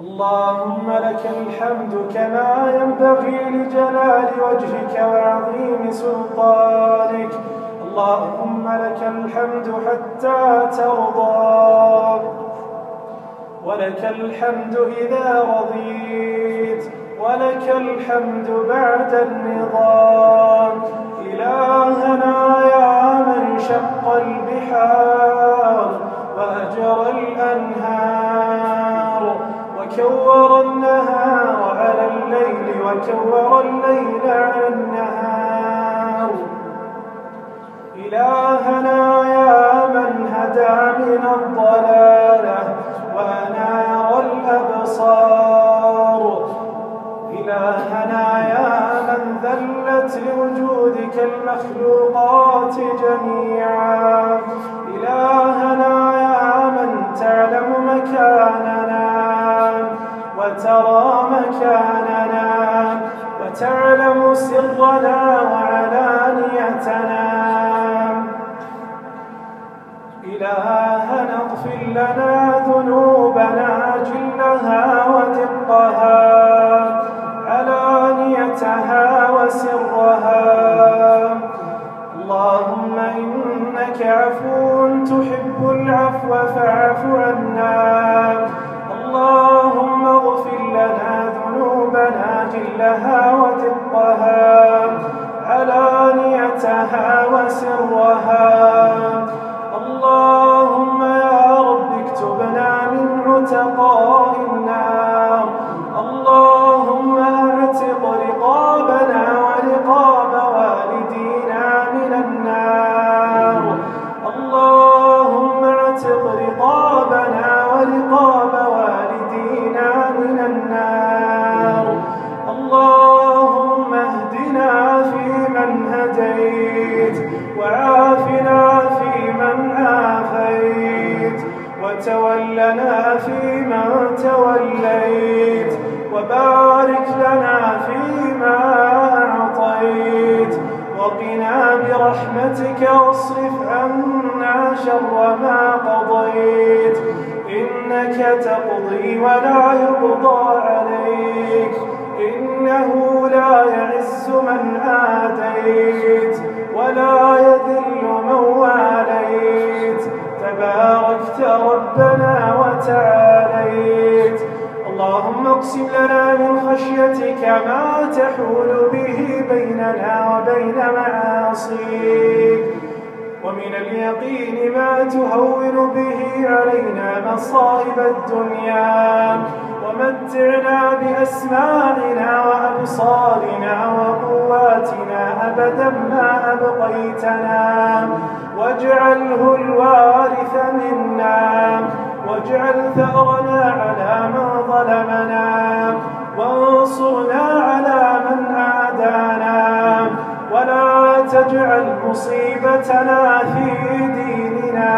اللهم لك الحمد كما ينبغي لجلال وجهك وعظيم سلطانك. اللهم لك الحمد حتى ترضى. ولك الحمد إذا رضيت. ولك الحمد بعد النظام. إلهنا يا من شق البحار. وكور النهار على الليل وكور الليل على النهار. إلهنا يا من هدى من الضلالة وأنار الأبصار. إلهنا يا من ذلت لوجودك المخلوقات جميعا. إلهنا يا من تعلم مكاننا وترى مكاننا وتعلم سرنا وعلانيتنا. إلهنا اغفر لنا ذنوبنا جلها ودقها علانيتها وسرها. اللهم إنك عفو تحب العفو فاعف عنا. جلها ودقها علانيتها وسرها. برحمتك واصرف عنا شر ما قضيت. إنك تقضي ولا يقضى عليك. إنه لا يعز من آتيت ولا يذل من واليت. تباركت ربنا وتعاليت. اللهم اقسم لنا من خشيتك ما تحول به بيننا وبين معاصيك. ومن اليقين ما تهون به علينا مصائب الدنيا. ومتعنا بأسماعنا وأبصارنا وقواتنا أبدا ما أبقيتنا. واجعله الوارث منا. واجعل ثأرنا على من ظلمنا. وانصرنا على من عادانا ولا تجعل مصيبتنا في ديننا.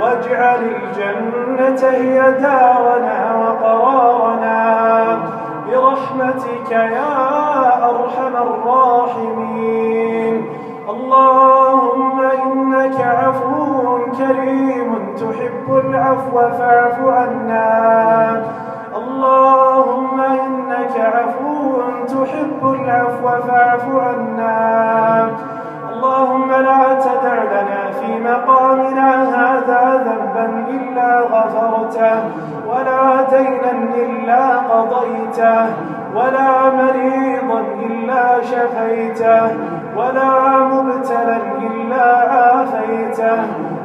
واجعل الجنة هي دارنا وقرارنا. برحمتك يا أرحم الراحمين. اللهم إنك عفو كريم تحب العفو فاعف عنا. ولا دينا إلا قضيته ولا مريضا إلا شفيته ولا مبتلا إلا عافيته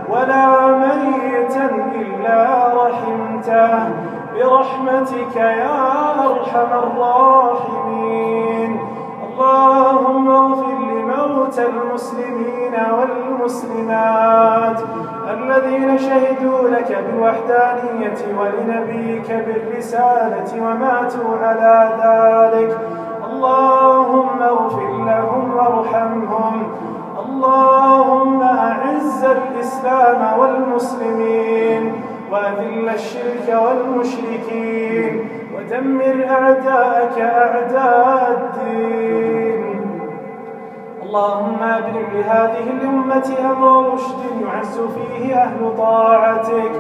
ولا ميتا إلا رحمته. برحمتك يا أرحم الراحمين. اللهم اغفر المسلمين والمسلمات الذين شهدوا لك بالوحدانية ولنبيك بالرسالة وماتوا على ذلك. اللهم اغفر لهم وارحمهم. اللهم أعز الإسلام والمسلمين وأذل الشرك والمشركين ودمر أعداءك أعداء الدين. اللهم أبرم لهذه الأمة أمر رشد يعز فيه أهل طاعتك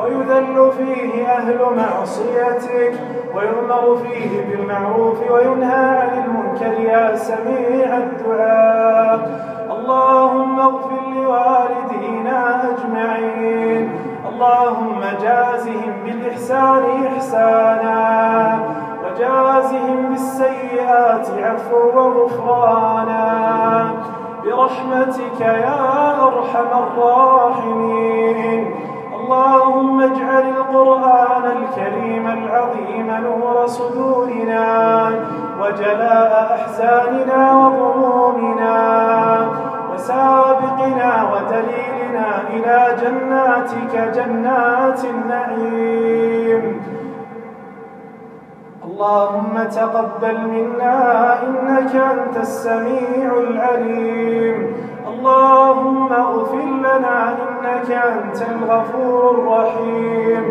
ويذل فيه أهل معصيتك ويؤمر فيه بالمعروف وينهى عن المنكر يا سميع الدعاء. اللهم اغفر لوالدينا أجمعين. اللهم جازهم بالإحسان إحسانا وجازهم بالسيئات عفوا وغفرانا. برحمتك يا أرحم الراحمين. اللهم اجعل القرآن الكريم العظيم نور صدورنا وجلاء أحزاننا وغمومنا وسابقنا ودليلنا إلى جناتك جنات النعيم. اللهم تقبل منا إنك أنت السميع العليم. اللهم اغفر لنا إنك أنت الغفور الرحيم.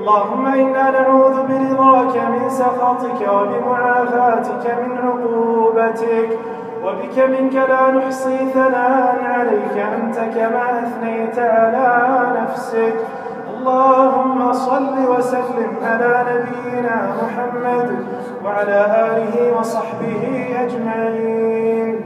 اللهم إنا نعوذ برضاك من سخطك وبمعافاتك من عقوبتك. وبك منك لا نحصي ثناء عليك أنت كما أثنيت على نفسك. اللهم صل وسلم على نبينا محمد وعلى آله وصحبه أجمعين.